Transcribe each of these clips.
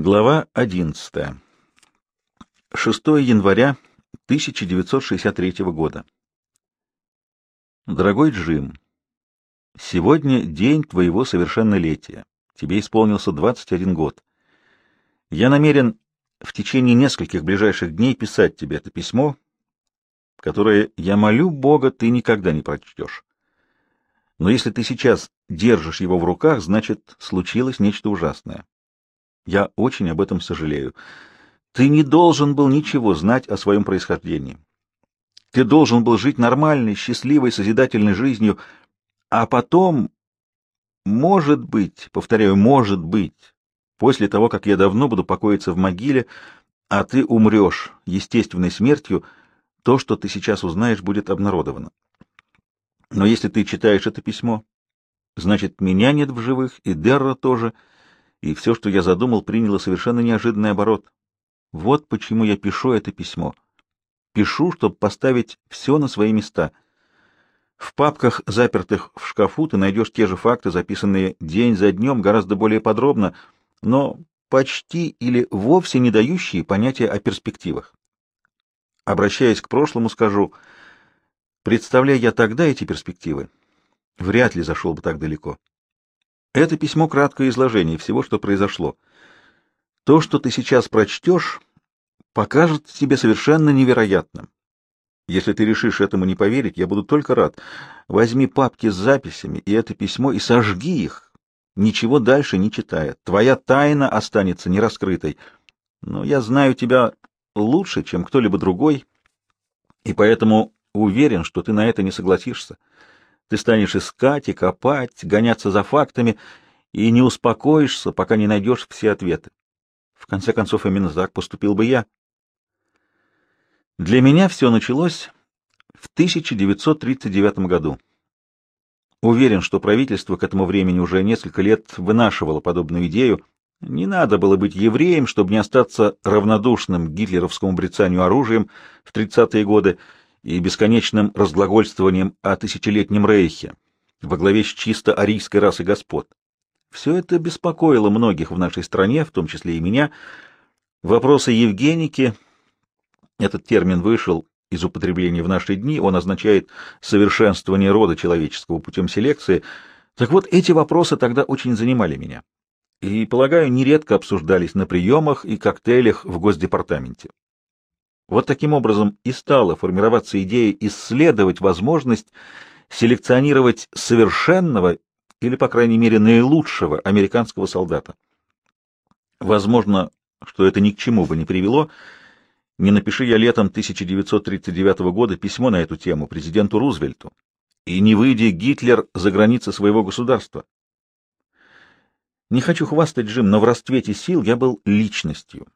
Глава 11. 6 января 1963 года. Дорогой Джим, сегодня день твоего совершеннолетия. Тебе исполнился 21 год. Я намерен в течение нескольких ближайших дней писать тебе это письмо, которое, я молю Бога, ты никогда не прочтешь. Но если ты сейчас держишь его в руках, значит, случилось нечто ужасное. Я очень об этом сожалею. Ты не должен был ничего знать о своем происхождении. Ты должен был жить нормальной, счастливой, созидательной жизнью, а потом, может быть, повторяю, может быть, после того, как я давно буду покоиться в могиле, а ты умрешь естественной смертью, то, что ты сейчас узнаешь, будет обнародовано. Но если ты читаешь это письмо, значит, меня нет в живых, и Дерра тоже — и все, что я задумал, приняло совершенно неожиданный оборот. Вот почему я пишу это письмо. Пишу, чтобы поставить все на свои места. В папках, запертых в шкафу, ты найдешь те же факты, записанные день за днем, гораздо более подробно, но почти или вовсе не дающие понятия о перспективах. Обращаясь к прошлому, скажу, представляя я тогда эти перспективы, вряд ли зашел бы так далеко. Это письмо — краткое изложение всего, что произошло. То, что ты сейчас прочтешь, покажет тебе совершенно невероятным. Если ты решишь этому не поверить, я буду только рад. Возьми папки с записями и это письмо и сожги их, ничего дальше не читая. Твоя тайна останется нераскрытой. Но я знаю тебя лучше, чем кто-либо другой, и поэтому уверен, что ты на это не согласишься. Ты станешь искать и копать, гоняться за фактами и не успокоишься, пока не найдешь все ответы. В конце концов, именно так поступил бы я. Для меня все началось в 1939 году. Уверен, что правительство к этому времени уже несколько лет вынашивало подобную идею. Не надо было быть евреем, чтобы не остаться равнодушным гитлеровскому брецанию оружием в 30-е годы — и бесконечным разглагольствованием о тысячелетнем рейхе во главе с чисто арийской расой господ. Все это беспокоило многих в нашей стране, в том числе и меня. Вопросы Евгеники, этот термин вышел из употребления в наши дни, он означает совершенствование рода человеческого путем селекции. Так вот, эти вопросы тогда очень занимали меня. И, полагаю, нередко обсуждались на приемах и коктейлях в Госдепартаменте. Вот таким образом и стала формироваться идея исследовать возможность селекционировать совершенного или, по крайней мере, наилучшего американского солдата. Возможно, что это ни к чему бы не привело. Не напиши я летом 1939 года письмо на эту тему президенту Рузвельту. И не выйди Гитлер за границы своего государства. Не хочу хвастать, Джим, но в расцвете сил я был личностью.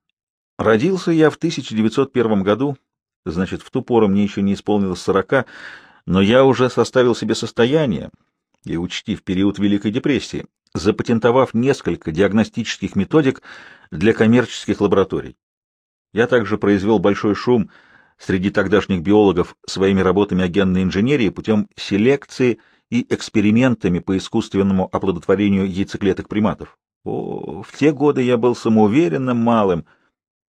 Родился я в 1901 году, значит, в ту пору мне еще не исполнилось 40, но я уже составил себе состояние, и учти, в период Великой депрессии, запатентовав несколько диагностических методик для коммерческих лабораторий. Я также произвел большой шум среди тогдашних биологов своими работами о генной инженерии путем селекции и экспериментами по искусственному оплодотворению яйцеклеток приматов. О, в те годы я был самоуверенным малым —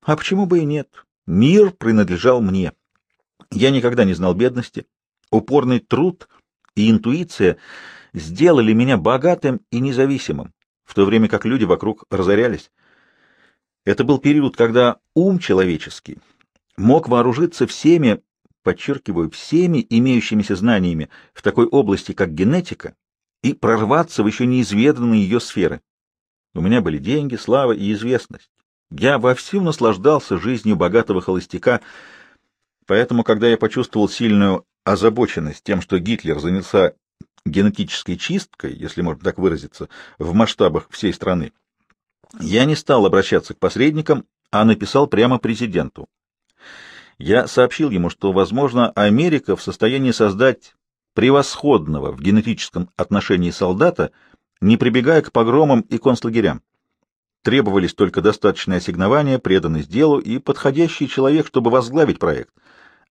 а почему бы и нет? Мир принадлежал мне. Я никогда не знал бедности. Упорный труд и интуиция сделали меня богатым и независимым, в то время как люди вокруг разорялись. Это был период, когда ум человеческий мог вооружиться всеми, подчеркиваю, всеми имеющимися знаниями в такой области, как генетика, и прорваться в еще неизведанные ее сферы. У меня были деньги, слава и известность. Я вовсю наслаждался жизнью богатого холостяка, поэтому, когда я почувствовал сильную озабоченность тем, что Гитлер занялся генетической чисткой, если можно так выразиться, в масштабах всей страны, я не стал обращаться к посредникам, а написал прямо президенту. Я сообщил ему, что, возможно, Америка в состоянии создать превосходного в генетическом отношении солдата, не прибегая к погромам и концлагерям. Требовались только достаточное ассигнование, преданность делу и подходящий человек, чтобы возглавить проект,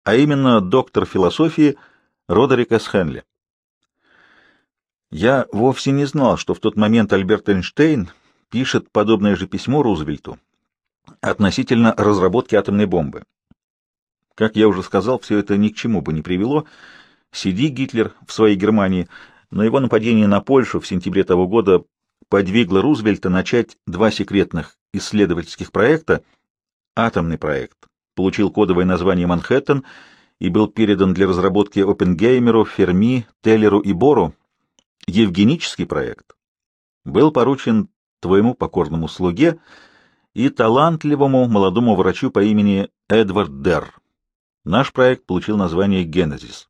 а именно доктор философии Родерик С. Хенли. Я вовсе не знал, что в тот момент Альберт Эйнштейн пишет подобное же письмо Рузвельту относительно разработки атомной бомбы. Как я уже сказал, все это ни к чему бы не привело. Сиди Гитлер в своей Германии, но его нападение на Польшу в сентябре того года подвигло Рузвельта начать два секретных исследовательских проекта. Атомный проект получил кодовое название «Манхэттен» и был передан для разработки Оппенгеймеру, Ферми, Теллеру и Бору. Евгенический проект был поручен твоему покорному слуге и талантливому молодому врачу по имени Эдвард Дерр. Наш проект получил название «Генезис».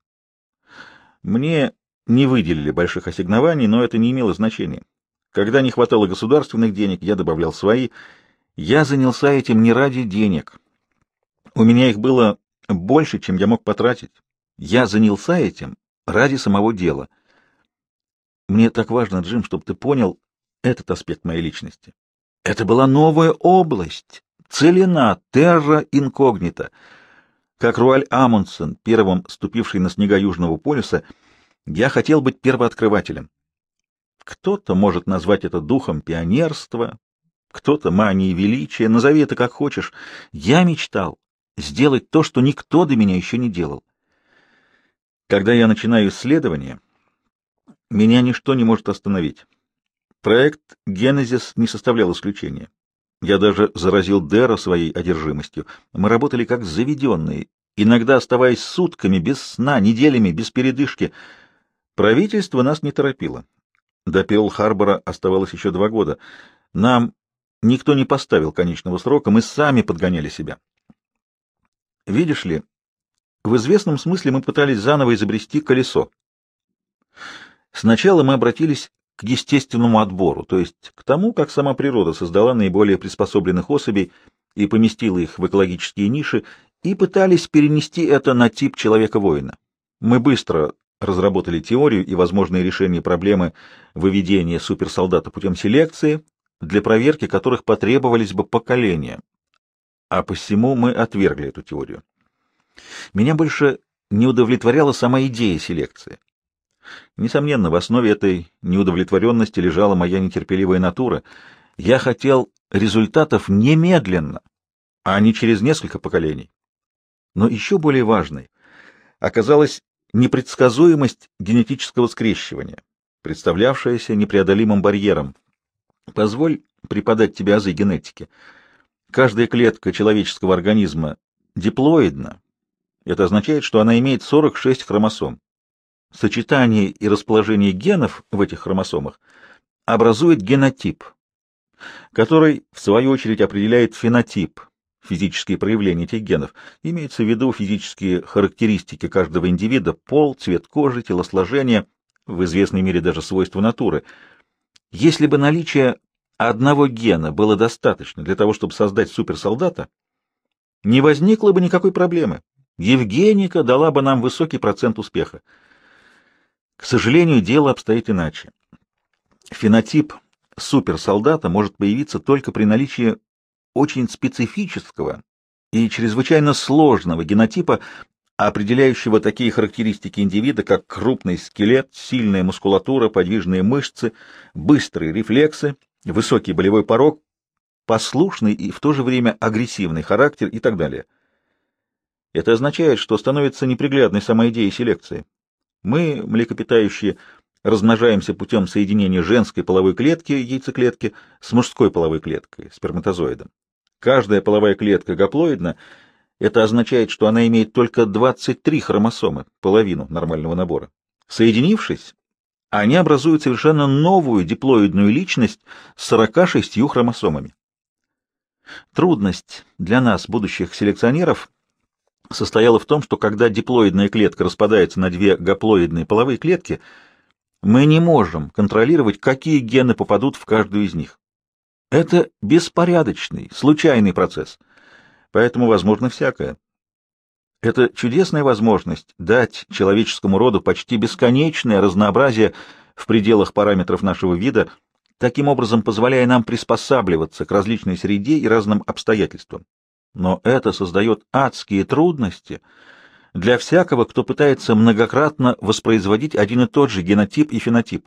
Мне не выделили больших ассигнований, но это не имело значения. Когда не хватало государственных денег, я добавлял свои. Я занялся этим не ради денег. У меня их было больше, чем я мог потратить. Я занялся этим ради самого дела. Мне так важно, Джим, чтобы ты понял этот аспект моей личности. Это была новая область, целина, терра инкогнита. Как Руаль Амундсен, первым ступивший на снега Южного полюса, я хотел быть первооткрывателем. Кто-то может назвать это духом пионерства, кто-то манией величия, назови это как хочешь. Я мечтал сделать то, что никто до меня еще не делал. Когда я начинаю исследование, меня ничто не может остановить. Проект «Генезис» не составлял исключения. Я даже заразил Дера своей одержимостью. Мы работали как заведенные, иногда оставаясь сутками без сна, неделями без передышки. Правительство нас не торопило. До Перл-Харбора оставалось еще два года. Нам никто не поставил конечного срока, мы сами подгоняли себя. Видишь ли, в известном смысле мы пытались заново изобрести колесо. Сначала мы обратились к естественному отбору, то есть к тому, как сама природа создала наиболее приспособленных особей и поместила их в экологические ниши, и пытались перенести это на тип человека-воина. Мы быстро разработали теорию и возможные решения проблемы выведения суперсолдата путем селекции, для проверки которых потребовались бы поколения. А посему мы отвергли эту теорию. Меня больше не удовлетворяла сама идея селекции. Несомненно, в основе этой неудовлетворенности лежала моя нетерпеливая натура. Я хотел результатов немедленно, а не через несколько поколений. Но еще более важной оказалась непредсказуемость генетического скрещивания, представлявшаяся непреодолимым барьером. Позволь преподать тебе азы генетики. Каждая клетка человеческого организма диплоидна. Это означает, что она имеет 46 хромосом. Сочетание и расположение генов в этих хромосомах образует генотип, который, в свою очередь, определяет фенотип – физические проявления этих генов, имеются в виду физические характеристики каждого индивида, пол, цвет кожи, телосложение, в известной мере даже свойства натуры. Если бы наличие одного гена было достаточно для того, чтобы создать суперсолдата, не возникло бы никакой проблемы. Евгеника дала бы нам высокий процент успеха. К сожалению, дело обстоит иначе. Фенотип суперсолдата может появиться только при наличии очень специфического и чрезвычайно сложного генотипа, определяющего такие характеристики индивида, как крупный скелет, сильная мускулатура, подвижные мышцы, быстрые рефлексы, высокий болевой порог, послушный и в то же время агрессивный характер и так далее. Это означает, что становится неприглядной сама идея селекции. Мы, млекопитающие, размножаемся путем соединения женской половой клетки, яйцеклетки, с мужской половой клеткой, сперматозоидом. Каждая половая клетка гаплоидна, это означает, что она имеет только 23 хромосомы, половину нормального набора. Соединившись, они образуют совершенно новую диплоидную личность с 46 хромосомами. Трудность для нас, будущих селекционеров, состояла в том, что когда диплоидная клетка распадается на две гаплоидные половые клетки – мы не можем контролировать, какие гены попадут в каждую из них. Это беспорядочный, случайный процесс, поэтому возможно всякое. Это чудесная возможность дать человеческому роду почти бесконечное разнообразие в пределах параметров нашего вида, таким образом позволяя нам приспосабливаться к различной среде и разным обстоятельствам. Но это создает адские трудности — для всякого, кто пытается многократно воспроизводить один и тот же генотип и фенотип.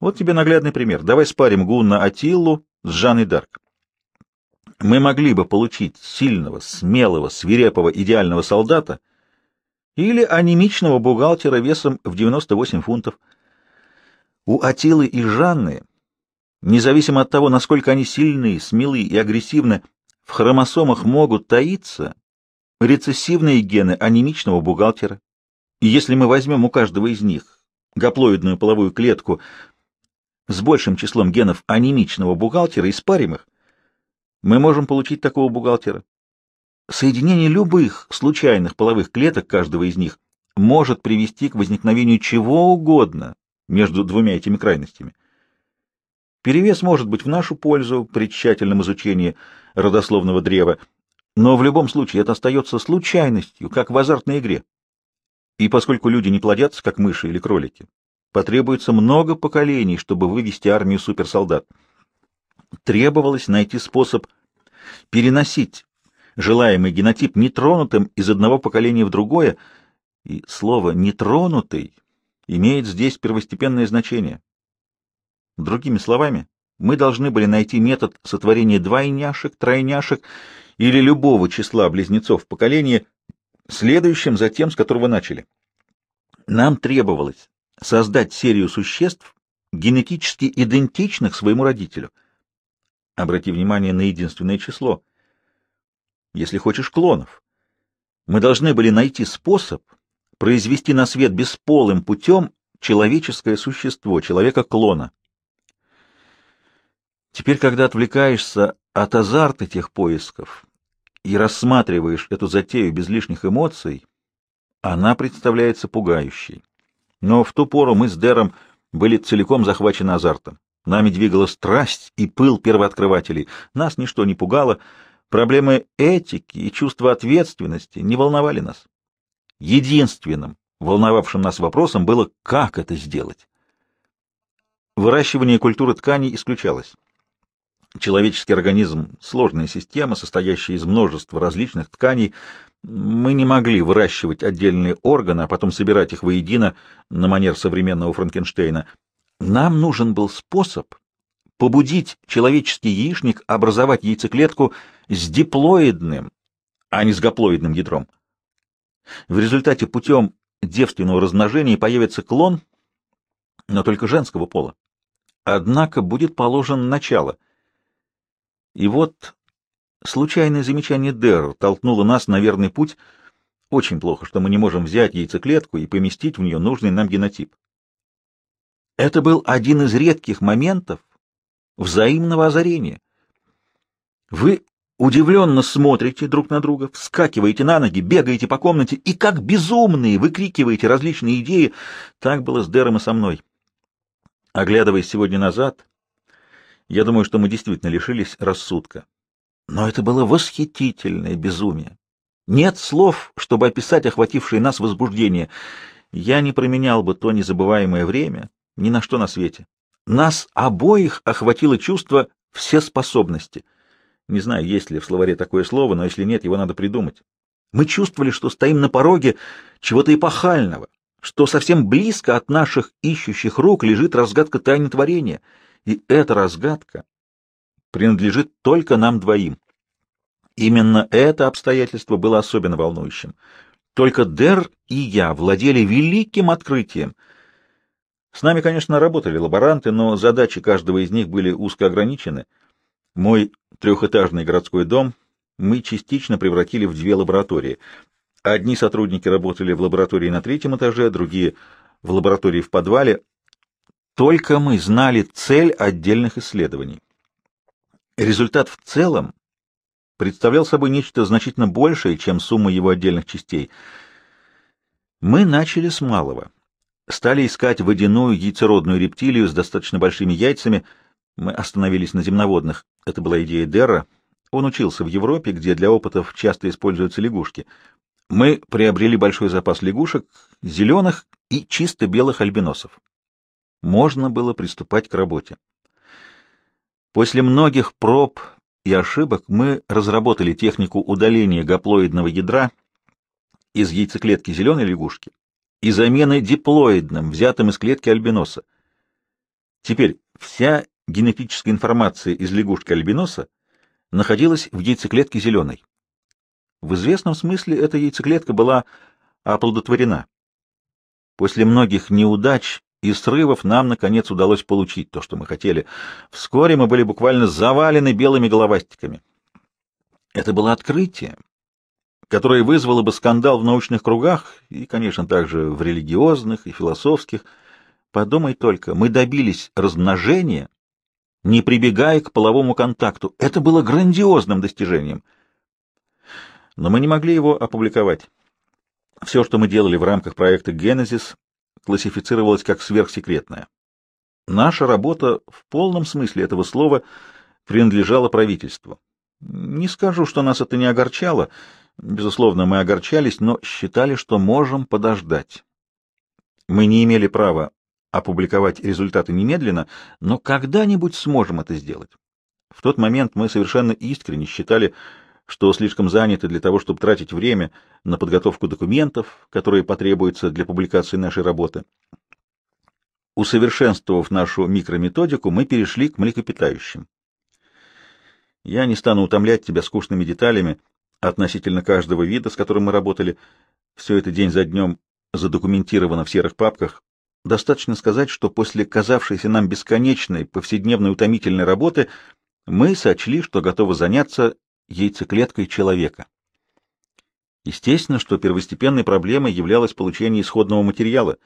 Вот тебе наглядный пример. Давай спарим Гунна Атиллу с Жанной Дарк. Мы могли бы получить сильного, смелого, свирепого, идеального солдата или анемичного бухгалтера весом в 98 фунтов. У Атилы и Жанны, независимо от того, насколько они сильные, смелые и агрессивны, в хромосомах могут таиться рецессивные гены анемичного бухгалтера. И если мы возьмем у каждого из них гаплоидную половую клетку с большим числом генов анемичного бухгалтера и спаримых, мы можем получить такого бухгалтера. Соединение любых случайных половых клеток каждого из них может привести к возникновению чего угодно между двумя этими крайностями. Перевес может быть в нашу пользу при тщательном изучении родословного древа – но в любом случае это остается случайностью, как в азартной игре. И поскольку люди не плодятся, как мыши или кролики, потребуется много поколений, чтобы вывести армию суперсолдат. Требовалось найти способ переносить желаемый генотип нетронутым из одного поколения в другое, и слово «нетронутый» имеет здесь первостепенное значение. Другими словами, мы должны были найти метод сотворения двойняшек, тройняшек или любого числа близнецов в поколении, следующим за тем, с которого начали. Нам требовалось создать серию существ, генетически идентичных своему родителю. Обрати внимание на единственное число. Если хочешь клонов. Мы должны были найти способ произвести на свет бесполым путем человеческое существо, человека-клона. Теперь, когда отвлекаешься от азарта тех поисков и рассматриваешь эту затею без лишних эмоций, она представляется пугающей. Но в ту пору мы с Дэром были целиком захвачены азартом. Нами двигала страсть и пыл первооткрывателей. Нас ничто не пугало, проблемы этики и чувства ответственности не волновали нас. Единственным волновавшим нас вопросом было, как это сделать. Выращивание культуры тканей исключалось. Человеческий организм — сложная система, состоящая из множества различных тканей. Мы не могли выращивать отдельные органы, а потом собирать их воедино на манер современного Франкенштейна. Нам нужен был способ побудить человеческий яичник образовать яйцеклетку с диплоидным, а не с гаплоидным ядром. В результате путем девственного размножения появится клон, но только женского пола. Однако будет положено начало — и вот случайное замечание Дэр толкнуло нас на верный путь. Очень плохо, что мы не можем взять яйцеклетку и поместить в нее нужный нам генотип. Это был один из редких моментов взаимного озарения. Вы удивленно смотрите друг на друга, вскакиваете на ноги, бегаете по комнате и как безумные выкрикиваете различные идеи. Так было с Дэром и со мной. Оглядываясь сегодня назад, я думаю, что мы действительно лишились рассудка. Но это было восхитительное безумие. Нет слов, чтобы описать охватившее нас возбуждение. Я не променял бы то незабываемое время ни на что на свете. Нас обоих охватило чувство всеспособности. Не знаю, есть ли в словаре такое слово, но если нет, его надо придумать. Мы чувствовали, что стоим на пороге чего-то эпохального, что совсем близко от наших ищущих рук лежит разгадка тайны творения — и эта разгадка принадлежит только нам двоим. Именно это обстоятельство было особенно волнующим. Только Дер и я владели великим открытием. С нами, конечно, работали лаборанты, но задачи каждого из них были узко ограничены. Мой трехэтажный городской дом мы частично превратили в две лаборатории. Одни сотрудники работали в лаборатории на третьем этаже, другие — в лаборатории в подвале, только мы знали цель отдельных исследований. Результат в целом представлял собой нечто значительно большее, чем сумма его отдельных частей. Мы начали с малого. Стали искать водяную яйцеродную рептилию с достаточно большими яйцами. Мы остановились на земноводных. Это была идея Дерра. Он учился в Европе, где для опытов часто используются лягушки. Мы приобрели большой запас лягушек, зеленых и чисто белых альбиносов можно было приступать к работе. После многих проб и ошибок мы разработали технику удаления гаплоидного ядра из яйцеклетки зеленой лягушки и замены диплоидным, взятым из клетки альбиноса. Теперь вся генетическая информация из лягушки альбиноса находилась в яйцеклетке зеленой. В известном смысле эта яйцеклетка была оплодотворена. После многих неудач и срывов нам, наконец, удалось получить то, что мы хотели. Вскоре мы были буквально завалены белыми головастиками. Это было открытие, которое вызвало бы скандал в научных кругах и, конечно, также в религиозных и философских. Подумай только, мы добились размножения, не прибегая к половому контакту. Это было грандиозным достижением. Но мы не могли его опубликовать. Все, что мы делали в рамках проекта «Генезис», классифицировалась как сверхсекретная. Наша работа в полном смысле этого слова принадлежала правительству. Не скажу, что нас это не огорчало. Безусловно, мы огорчались, но считали, что можем подождать. Мы не имели права опубликовать результаты немедленно, но когда-нибудь сможем это сделать. В тот момент мы совершенно искренне считали, что слишком заняты для того, чтобы тратить время на подготовку документов, которые потребуются для публикации нашей работы. Усовершенствовав нашу микрометодику, мы перешли к млекопитающим. Я не стану утомлять тебя скучными деталями относительно каждого вида, с которым мы работали. Все это день за днем задокументировано в серых папках. Достаточно сказать, что после казавшейся нам бесконечной повседневной утомительной работы мы сочли, что готовы заняться яйцеклеткой человека. Естественно, что первостепенной проблемой являлось получение исходного материала.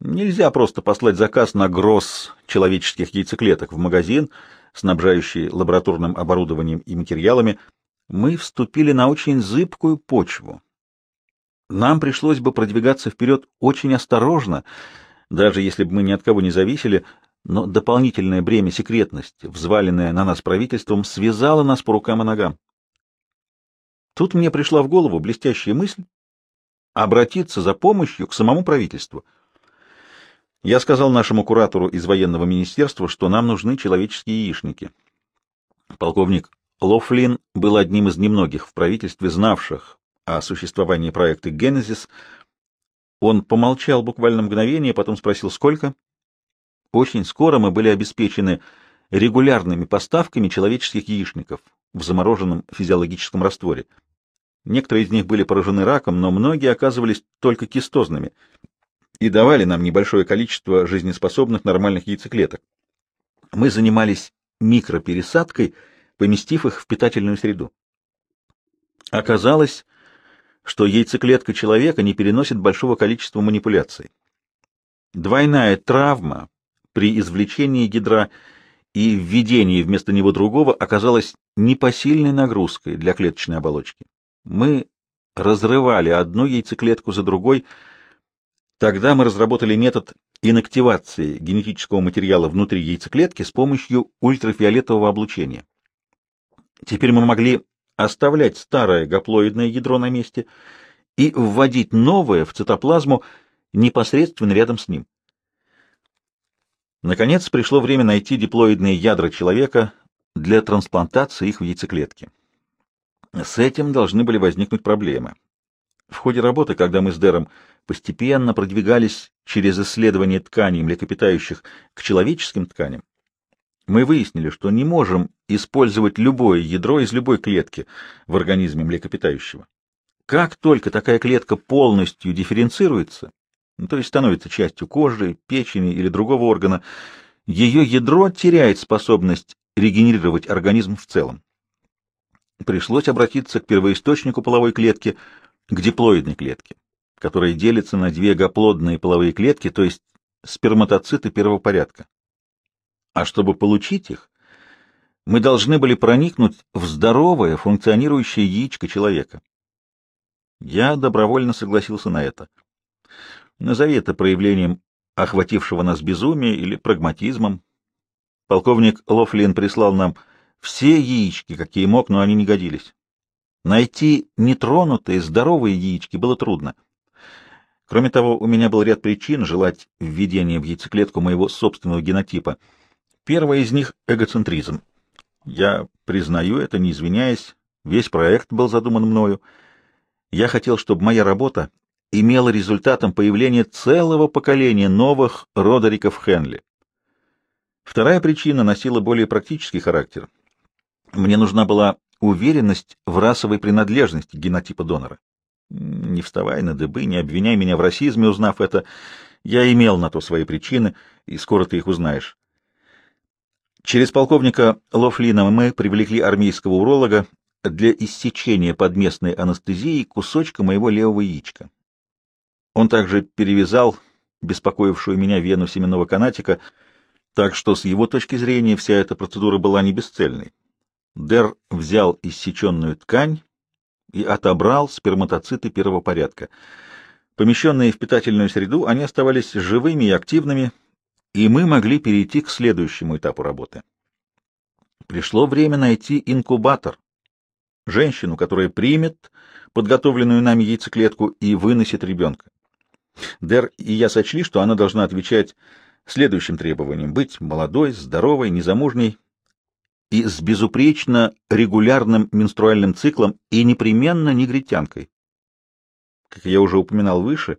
Нельзя просто послать заказ на гроз человеческих яйцеклеток в магазин, снабжающий лабораторным оборудованием и материалами. Мы вступили на очень зыбкую почву. Нам пришлось бы продвигаться вперед очень осторожно, даже если бы мы ни от кого не зависели, но дополнительное бремя секретности, взваленное на нас правительством, связало нас по рукам и ногам. Тут мне пришла в голову блестящая мысль обратиться за помощью к самому правительству. Я сказал нашему куратору из военного министерства, что нам нужны человеческие яичники. Полковник Лофлин был одним из немногих в правительстве, знавших о существовании проекта «Генезис». Он помолчал буквально мгновение, потом спросил, сколько. Очень скоро мы были обеспечены регулярными поставками человеческих яичников в замороженном физиологическом растворе. Некоторые из них были поражены раком, но многие оказывались только кистозными и давали нам небольшое количество жизнеспособных нормальных яйцеклеток. Мы занимались микропересадкой, поместив их в питательную среду. Оказалось, что яйцеклетка человека не переносит большого количества манипуляций. Двойная травма при извлечении ядра и введении вместо него другого оказалась непосильной нагрузкой для клеточной оболочки. Мы разрывали одну яйцеклетку за другой. Тогда мы разработали метод инактивации генетического материала внутри яйцеклетки с помощью ультрафиолетового облучения. Теперь мы могли оставлять старое гаплоидное ядро на месте и вводить новое в цитоплазму непосредственно рядом с ним. Наконец пришло время найти диплоидные ядра человека для трансплантации их в яйцеклетки. С этим должны были возникнуть проблемы. В ходе работы, когда мы с Дэром постепенно продвигались через исследование тканей млекопитающих к человеческим тканям, мы выяснили, что не можем использовать любое ядро из любой клетки в организме млекопитающего. Как только такая клетка полностью дифференцируется, ну, то есть становится частью кожи, печени или другого органа, ее ядро теряет способность регенерировать организм в целом. Пришлось обратиться к первоисточнику половой клетки, к диплоидной клетке, которая делится на две гоплодные половые клетки, то есть сперматоциты первого порядка. А чтобы получить их, мы должны были проникнуть в здоровое, функционирующее яичко человека. Я добровольно согласился на это. Назови это проявлением охватившего нас безумия или прагматизмом. Полковник Лофлин прислал нам все яички, какие мог, но они не годились. Найти нетронутые, здоровые яички было трудно. Кроме того, у меня был ряд причин желать введения в яйцеклетку моего собственного генотипа. Первая из них — эгоцентризм. Я признаю это, не извиняясь, весь проект был задуман мною. Я хотел, чтобы моя работа имело результатом появление целого поколения новых Родериков Хенли. Вторая причина носила более практический характер. Мне нужна была уверенность в расовой принадлежности генотипа донора. Не вставай на дыбы, не обвиняй меня в расизме, узнав это. Я имел на то свои причины, и скоро ты их узнаешь. Через полковника Лофлина мы привлекли армейского уролога для иссечения под местной анестезией кусочка моего левого яичка. Он также перевязал беспокоившую меня вену семенного канатика, так что с его точки зрения вся эта процедура была не бесцельной. Дер взял иссеченную ткань и отобрал сперматоциты первого порядка. Помещенные в питательную среду, они оставались живыми и активными, и мы могли перейти к следующему этапу работы. Пришло время найти инкубатор, женщину, которая примет подготовленную нами яйцеклетку и выносит ребенка. Дер и я сочли, что она должна отвечать следующим требованиям — быть молодой, здоровой, незамужней и с безупречно регулярным менструальным циклом и непременно негритянкой. Как я уже упоминал выше,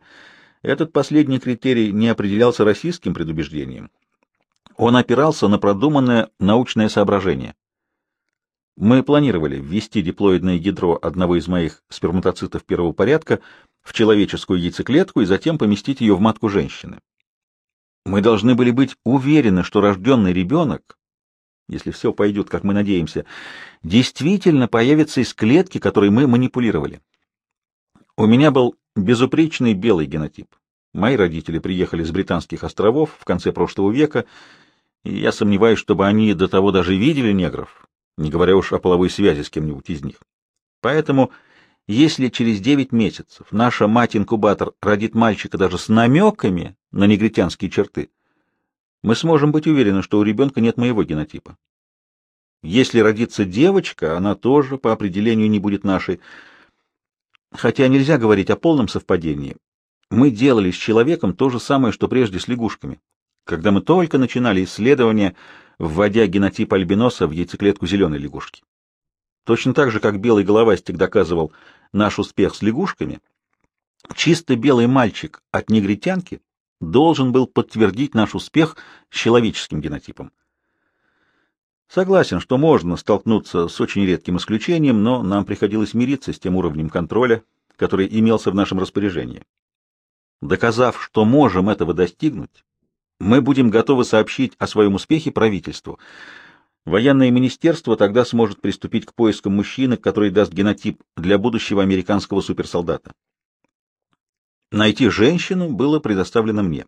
этот последний критерий не определялся российским предубеждением. Он опирался на продуманное научное соображение. Мы планировали ввести диплоидное ядро одного из моих сперматоцитов первого порядка — в человеческую яйцеклетку и затем поместить ее в матку женщины. Мы должны были быть уверены, что рожденный ребенок, если все пойдет, как мы надеемся, действительно появится из клетки, которой мы манипулировали. У меня был безупречный белый генотип. Мои родители приехали с Британских островов в конце прошлого века, и я сомневаюсь, чтобы они до того даже видели негров, не говоря уж о половой связи с кем-нибудь из них. Поэтому если через 9 месяцев наша мать-инкубатор родит мальчика даже с намеками на негритянские черты, мы сможем быть уверены, что у ребенка нет моего генотипа. Если родится девочка, она тоже по определению не будет нашей. Хотя нельзя говорить о полном совпадении. Мы делали с человеком то же самое, что прежде с лягушками. Когда мы только начинали исследование, вводя генотип альбиноса в яйцеклетку зеленой лягушки. Точно так же, как белый головастик доказывал наш успех с лягушками, чисто белый мальчик от негритянки должен был подтвердить наш успех с человеческим генотипом. Согласен, что можно столкнуться с очень редким исключением, но нам приходилось мириться с тем уровнем контроля, который имелся в нашем распоряжении. Доказав, что можем этого достигнуть, мы будем готовы сообщить о своем успехе правительству — Военное министерство тогда сможет приступить к поискам мужчины, который даст генотип для будущего американского суперсолдата. Найти женщину было предоставлено мне.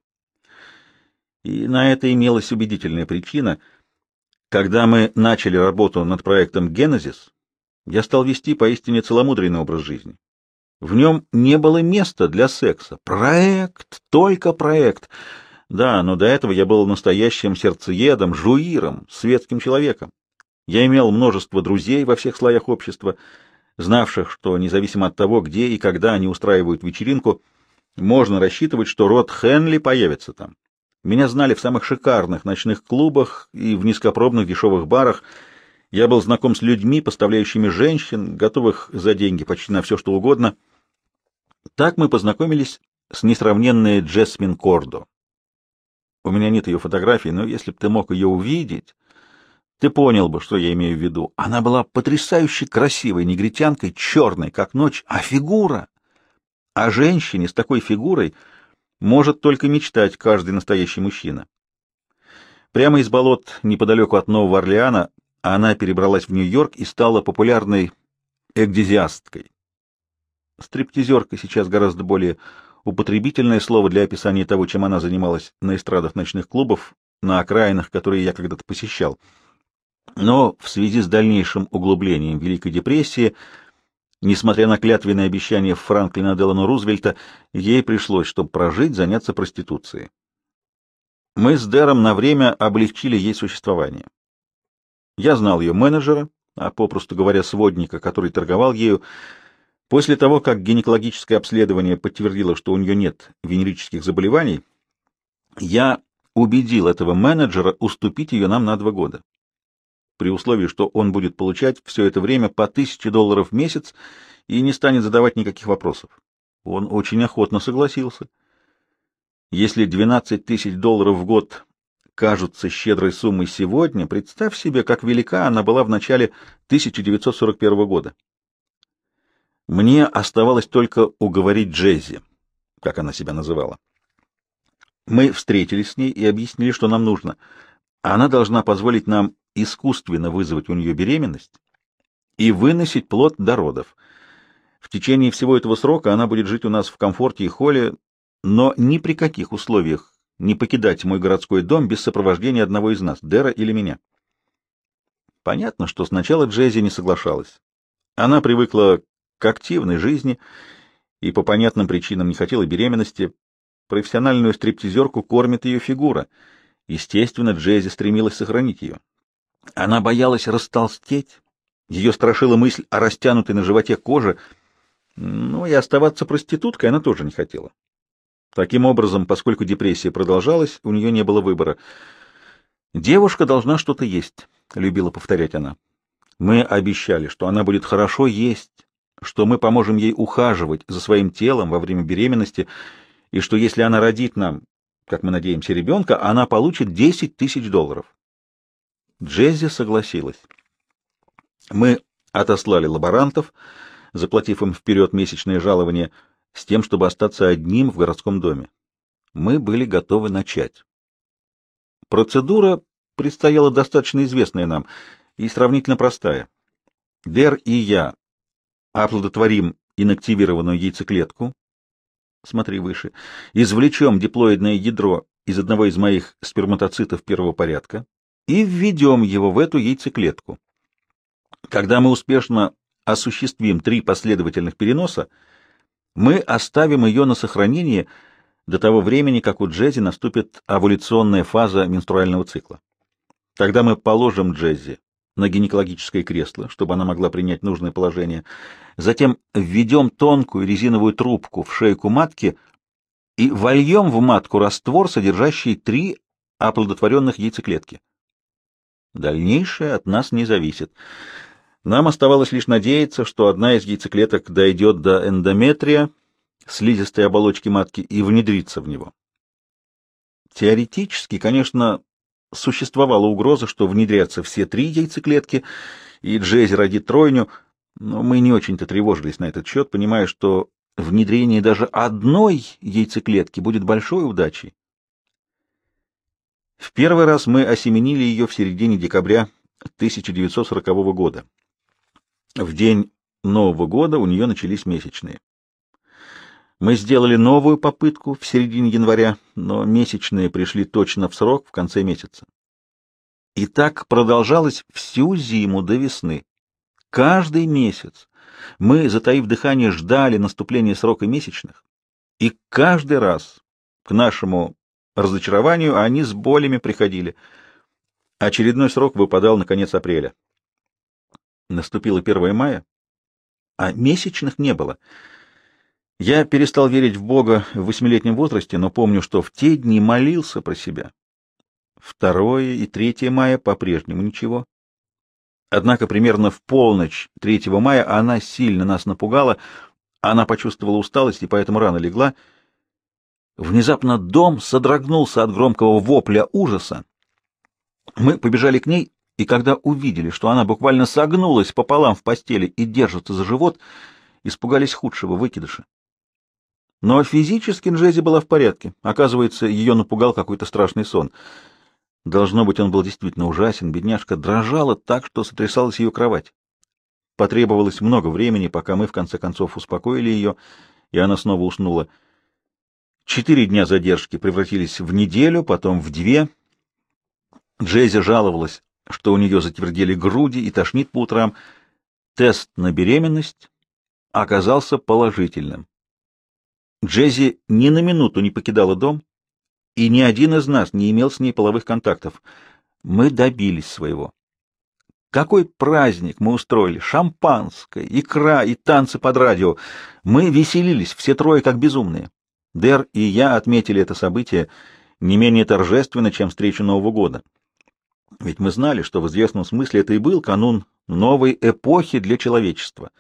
И на это имелась убедительная причина. Когда мы начали работу над проектом «Генезис», я стал вести поистине целомудренный образ жизни. В нем не было места для секса. Проект, только проект — да, но до этого я был настоящим сердцеедом, жуиром, светским человеком. Я имел множество друзей во всех слоях общества, знавших, что независимо от того, где и когда они устраивают вечеринку, можно рассчитывать, что род Хенли появится там. Меня знали в самых шикарных ночных клубах и в низкопробных дешевых барах. Я был знаком с людьми, поставляющими женщин, готовых за деньги почти на все, что угодно. Так мы познакомились с несравненной Джесмин Кордо. У меня нет ее фотографии, но если бы ты мог ее увидеть, ты понял бы, что я имею в виду. Она была потрясающе красивой негритянкой, черной, как ночь, а фигура! а женщине с такой фигурой может только мечтать каждый настоящий мужчина. Прямо из болот неподалеку от Нового Орлеана она перебралась в Нью-Йорк и стала популярной экдезиасткой. Стриптизерка сейчас гораздо более употребительное слово для описания того, чем она занималась на эстрадах ночных клубов, на окраинах, которые я когда-то посещал. Но в связи с дальнейшим углублением Великой депрессии, несмотря на клятвенные обещания Франклина Делану Рузвельта, ей пришлось, чтобы прожить, заняться проституцией. Мы с Дэром на время облегчили ей существование. Я знал ее менеджера, а попросту говоря, сводника, который торговал ею, После того, как гинекологическое обследование подтвердило, что у нее нет венерических заболеваний, я убедил этого менеджера уступить ее нам на два года, при условии, что он будет получать все это время по 1000 долларов в месяц и не станет задавать никаких вопросов. Он очень охотно согласился. Если 12 тысяч долларов в год кажутся щедрой суммой сегодня, представь себе, как велика она была в начале 1941 года. Мне оставалось только уговорить Джези, как она себя называла. Мы встретились с ней и объяснили, что нам нужно. Она должна позволить нам искусственно вызвать у нее беременность и выносить плод до родов. В течение всего этого срока она будет жить у нас в комфорте и холле, но ни при каких условиях не покидать мой городской дом без сопровождения одного из нас, Дера или меня. Понятно, что сначала Джези не соглашалась. Она привыкла к активной жизни и по понятным причинам не хотела беременности. Профессиональную стриптизерку кормит ее фигура. Естественно, Джейзи стремилась сохранить ее. Она боялась растолстеть, ее страшила мысль о растянутой на животе коже, ну и оставаться проституткой она тоже не хотела. Таким образом, поскольку депрессия продолжалась, у нее не было выбора. «Девушка должна что-то есть», — любила повторять она. «Мы обещали, что она будет хорошо есть, что мы поможем ей ухаживать за своим телом во время беременности, и что если она родит нам, как мы надеемся, ребенка, она получит 10 тысяч долларов. Джеззи согласилась. Мы отослали лаборантов, заплатив им вперед месячное жалование, с тем, чтобы остаться одним в городском доме. Мы были готовы начать. Процедура предстояла достаточно известная нам и сравнительно простая. Дер и я оплодотворим инактивированную яйцеклетку, смотри выше, извлечем диплоидное ядро из одного из моих сперматоцитов первого порядка и введем его в эту яйцеклетку. Когда мы успешно осуществим три последовательных переноса, мы оставим ее на сохранение до того времени, как у Джези наступит овуляционная фаза менструального цикла. Тогда мы положим Джези на гинекологическое кресло, чтобы она могла принять нужное положение. Затем введем тонкую резиновую трубку в шейку матки и вольем в матку раствор, содержащий три оплодотворенных яйцеклетки. Дальнейшее от нас не зависит. Нам оставалось лишь надеяться, что одна из яйцеклеток дойдет до эндометрия, слизистой оболочки матки, и внедрится в него. Теоретически, конечно, Существовала угроза, что внедрятся все три яйцеклетки, и Джейзи родит тройню, но мы не очень-то тревожились на этот счет, понимая, что внедрение даже одной яйцеклетки будет большой удачей. В первый раз мы осеменили ее в середине декабря 1940 года. В день Нового года у нее начались месячные. Мы сделали новую попытку в середине января, но месячные пришли точно в срок в конце месяца. И так продолжалось всю зиму до весны. Каждый месяц мы, затаив дыхание, ждали наступления срока месячных, и каждый раз к нашему разочарованию они с болями приходили. Очередной срок выпадал на конец апреля. Наступило 1 мая, а месячных не было — я перестал верить в Бога в восьмилетнем возрасте, но помню, что в те дни молился про себя. Второе и третье мая по-прежнему ничего. Однако примерно в полночь третьего мая она сильно нас напугала, она почувствовала усталость и поэтому рано легла. Внезапно дом содрогнулся от громкого вопля ужаса. Мы побежали к ней, и когда увидели, что она буквально согнулась пополам в постели и держится за живот, испугались худшего выкидыша. Но физически Нжези была в порядке. Оказывается, ее напугал какой-то страшный сон. Должно быть, он был действительно ужасен. Бедняжка дрожала так, что сотрясалась ее кровать. Потребовалось много времени, пока мы, в конце концов, успокоили ее, и она снова уснула. Четыре дня задержки превратились в неделю, потом в две. Джейзи жаловалась, что у нее затвердели груди и тошнит по утрам. Тест на беременность оказался положительным. Джези ни на минуту не покидала дом, и ни один из нас не имел с ней половых контактов. Мы добились своего. Какой праздник мы устроили! Шампанское, икра и танцы под радио. Мы веселились, все трое как безумные. Дэр и я отметили это событие не менее торжественно, чем встречу Нового года. Ведь мы знали, что в известном смысле это и был канун новой эпохи для человечества.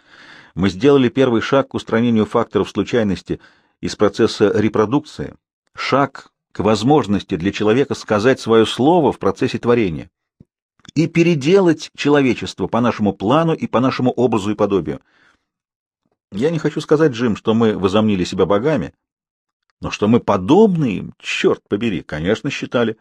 Мы сделали первый шаг к устранению факторов случайности — из процесса репродукции, шаг к возможности для человека сказать свое слово в процессе творения и переделать человечество по нашему плану и по нашему образу и подобию. Я не хочу сказать, Джим, что мы возомнили себя богами, но что мы подобны им, черт побери, конечно, считали.